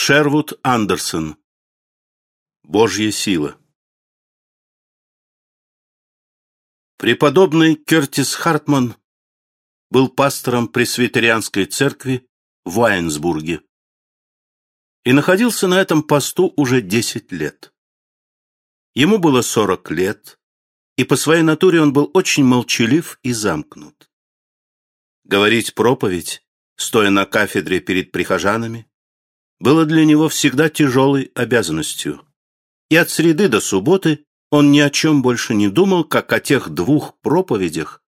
Шервуд Андерсон. Божья сила. Преподобный Кертис Хартман был пастором пресвитерианской церкви в Уайнсбурге и находился на этом посту уже 10 лет. Ему было 40 лет, и по своей натуре он был очень молчалив и замкнут. Говорить проповедь, стоя на кафедре перед прихожанами, было для него всегда тяжелой обязанностью. И от среды до субботы он ни о чем больше не думал, как о тех двух проповедях,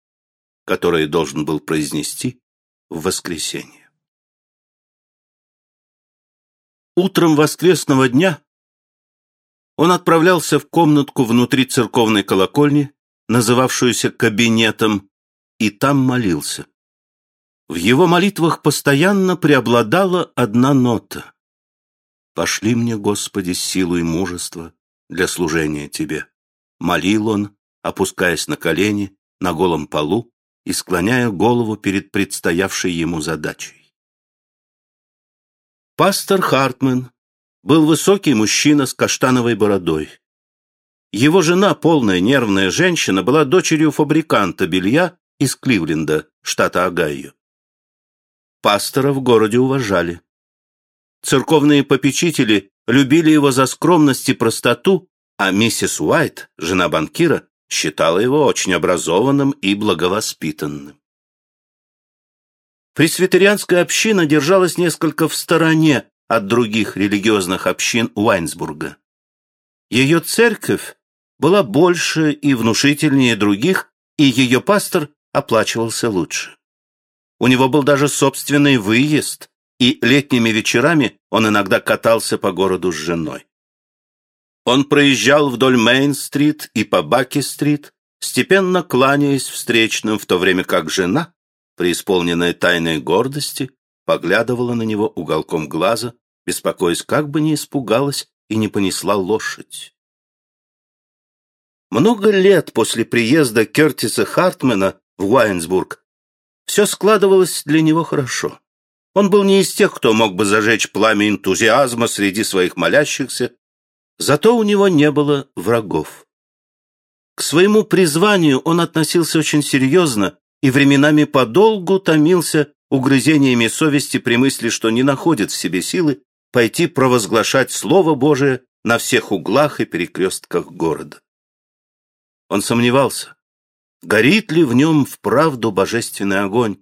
которые должен был произнести в воскресенье. Утром воскресного дня он отправлялся в комнатку внутри церковной колокольни, называвшуюся кабинетом, и там молился. В его молитвах постоянно преобладала одна нота Пошли мне, Господи, силу и мужество для служения Тебе. Молил он, опускаясь на колени, на голом полу и склоняя голову перед предстоявшей ему задачей. Пастор Хартман был высокий мужчина с каштановой бородой. Его жена, полная нервная женщина, была дочерью фабриканта белья из Кливленда, штата Огайо. Пастора в городе уважали. Церковные попечители любили его за скромность и простоту, а миссис Уайт, жена банкира, считала его очень образованным и благовоспитанным. Пресвитерианская община держалась несколько в стороне от других религиозных общин Уайнсбурга. Ее церковь была больше и внушительнее других, и ее пастор оплачивался лучше. У него был даже собственный выезд, и летними вечерами он иногда катался по городу с женой. Он проезжал вдоль Мейн-стрит и по Баки-стрит, степенно кланяясь встречным, в то время как жена, преисполненная тайной гордости, поглядывала на него уголком глаза, беспокоясь, как бы не испугалась и не понесла лошадь. Много лет после приезда Кертиса Хартмена в Уайнсбург все складывалось для него хорошо. Он был не из тех, кто мог бы зажечь пламя энтузиазма среди своих молящихся, зато у него не было врагов. К своему призванию он относился очень серьезно и временами подолгу томился угрызениями совести при мысли, что не находит в себе силы пойти провозглашать Слово Божие на всех углах и перекрестках города. Он сомневался, горит ли в нем вправду божественный огонь,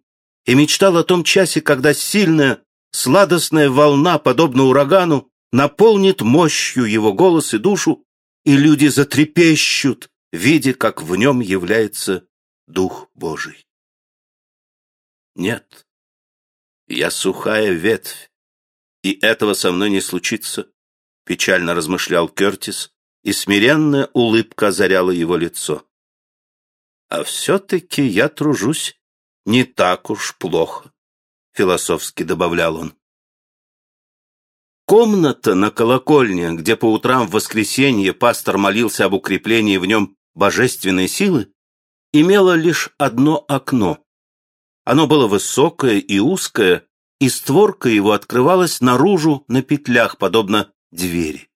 и мечтал о том часе, когда сильная, сладостная волна, подобно урагану, наполнит мощью его голос и душу, и люди затрепещут, видя, как в нем является Дух Божий. Нет, я сухая ветвь, и этого со мной не случится, печально размышлял Кертис, и смиренная улыбка озаряла его лицо. А все-таки я тружусь не так уж плохо, философски добавлял он. Комната на колокольне, где по утрам в воскресенье пастор молился об укреплении в нем божественной силы, имела лишь одно окно. Оно было высокое и узкое, и створка его открывалась наружу на петлях, подобно двери.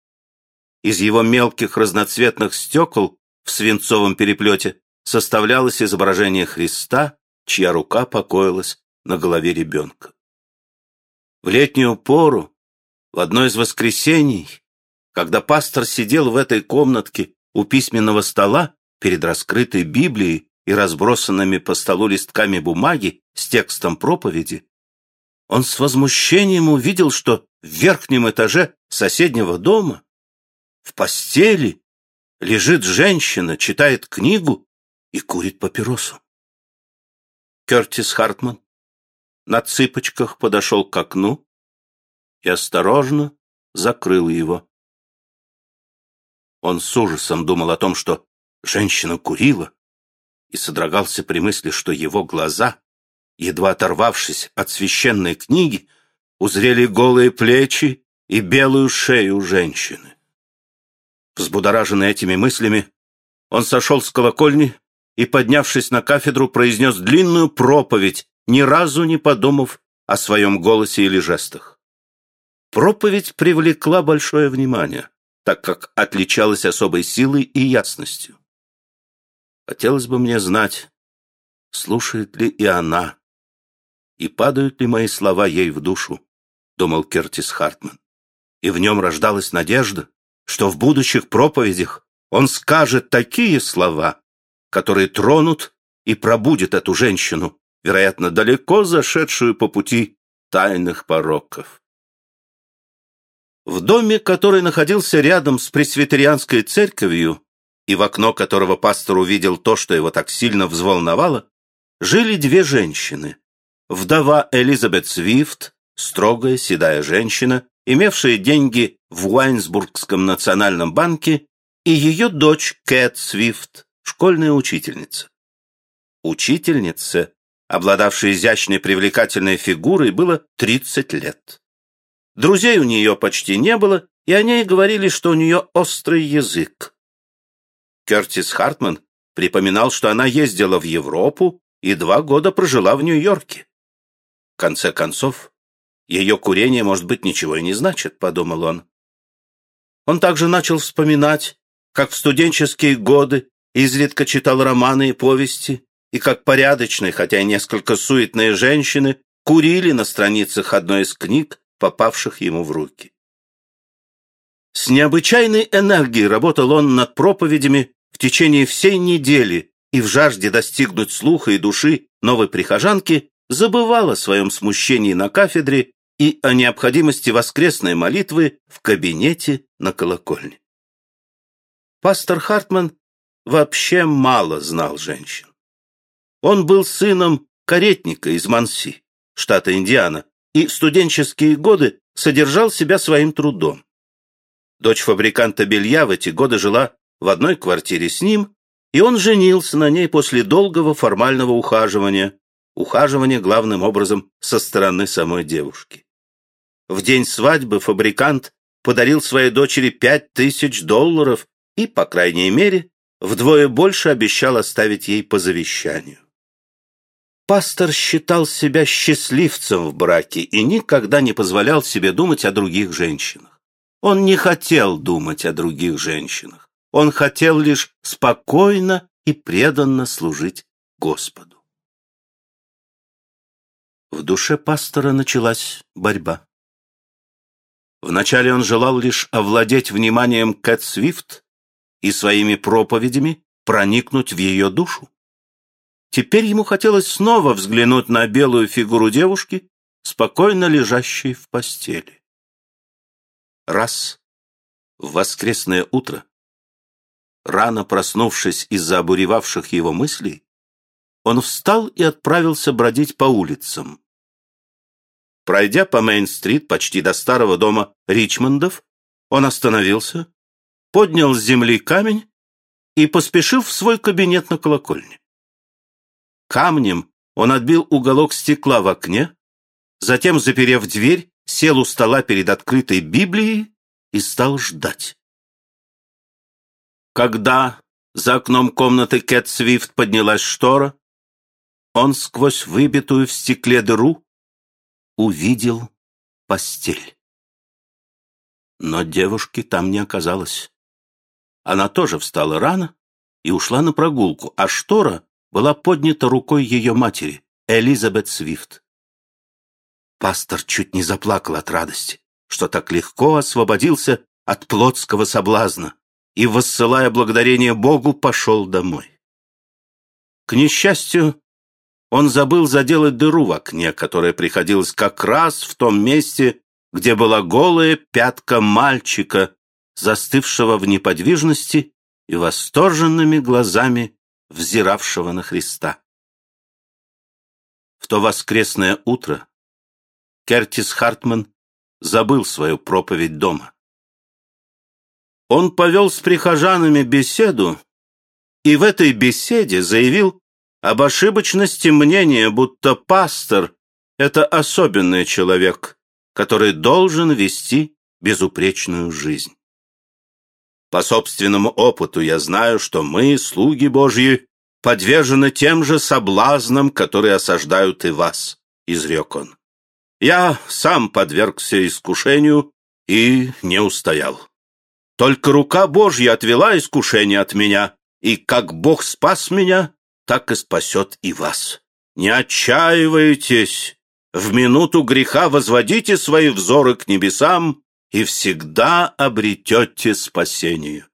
Из его мелких разноцветных стекол в свинцовом переплете составлялось изображение Христа, чья рука покоилась на голове ребенка. В летнюю пору, в одно из воскресений, когда пастор сидел в этой комнатке у письменного стола перед раскрытой Библией и разбросанными по столу листками бумаги с текстом проповеди, он с возмущением увидел, что в верхнем этаже соседнего дома в постели лежит женщина, читает книгу и курит папиросу. Кертис Хартман на цыпочках подошел к окну и осторожно закрыл его. Он с ужасом думал о том, что женщина курила, и содрогался при мысли, что его глаза, едва оторвавшись от священной книги, узрели голые плечи и белую шею женщины. Взбудораженный этими мыслями, он сошел с колокольни и, поднявшись на кафедру, произнес длинную проповедь, ни разу не подумав о своем голосе или жестах. Проповедь привлекла большое внимание, так как отличалась особой силой и ясностью. Хотелось бы мне знать, слушает ли и она, и падают ли мои слова ей в душу, думал Кертис Хартман. И в нем рождалась надежда, что в будущих проповедях он скажет такие слова, которые тронут и пробудят эту женщину, вероятно, далеко зашедшую по пути тайных пороков. В доме, который находился рядом с пресвитерианской церковью, и в окно которого пастор увидел то, что его так сильно взволновало, жили две женщины. Вдова Элизабет Свифт, строгая седая женщина, имевшая деньги в Уайнсбургском национальном банке, и ее дочь Кэт Свифт, школьная учительница. Учительнице, обладавшей изящной привлекательной фигурой, было 30 лет. Друзей у нее почти не было, и о ней говорили, что у нее острый язык. Кертис Хартман припоминал, что она ездила в Европу и два года прожила в Нью-Йорке. В конце концов, ее курение, может быть, ничего и не значит, подумал он. Он также начал вспоминать, как в студенческие годы изредка читал романы и повести, и как порядочные, хотя и несколько суетные женщины курили на страницах одной из книг, попавших ему в руки. С необычайной энергией работал он над проповедями в течение всей недели и в жажде достигнуть слуха и души новой прихожанки забывал о своем смущении на кафедре и о необходимости воскресной молитвы в кабинете на колокольне. Пастор Хартман вообще мало знал женщин. Он был сыном каретника из Манси, штата Индиана, и студенческие годы содержал себя своим трудом. Дочь фабриканта белья в эти годы жила в одной квартире с ним, и он женился на ней после долгого формального ухаживания, ухаживания главным образом со стороны самой девушки. В день свадьбы фабрикант подарил своей дочери пять тысяч долларов и, по крайней мере, вдвое больше обещал оставить ей по завещанию. Пастор считал себя счастливцем в браке и никогда не позволял себе думать о других женщинах. Он не хотел думать о других женщинах. Он хотел лишь спокойно и преданно служить Господу. В душе пастора началась борьба. Вначале он желал лишь овладеть вниманием Кэт Свифт и своими проповедями проникнуть в ее душу. Теперь ему хотелось снова взглянуть на белую фигуру девушки, спокойно лежащей в постели. Раз в воскресное утро, рано проснувшись из-за обуревавших его мыслей, он встал и отправился бродить по улицам. Пройдя по Мейн-стрит почти до старого дома Ричмондов, он остановился, поднял с земли камень и поспешил в свой кабинет на колокольне. Камнем он отбил уголок стекла в окне, затем, заперев дверь, сел у стола перед открытой Библией и стал ждать. Когда за окном комнаты Кэт Свифт поднялась штора, он сквозь выбитую в стекле дыру увидел постель. Но девушки там не оказалось. Она тоже встала рано и ушла на прогулку, а штора была поднята рукой ее матери, Элизабет Свифт. Пастор чуть не заплакал от радости, что так легко освободился от плотского соблазна и, воссылая благодарение Богу, пошел домой. К несчастью, он забыл заделать дыру в окне, которая приходилась как раз в том месте, где была голая пятка мальчика, застывшего в неподвижности и восторженными глазами взиравшего на Христа. В то воскресное утро Кертис Хартман забыл свою проповедь дома. Он повел с прихожанами беседу и в этой беседе заявил об ошибочности мнения, будто пастор — это особенный человек, который должен вести безупречную жизнь. По собственному опыту я знаю, что мы, слуги Божьи, подвержены тем же соблазнам, которые осаждают и вас, — изрек он. Я сам подвергся искушению и не устоял. Только рука Божья отвела искушение от меня, и как Бог спас меня, так и спасет и вас. Не отчаивайтесь, в минуту греха возводите свои взоры к небесам и всегда обретете спасение.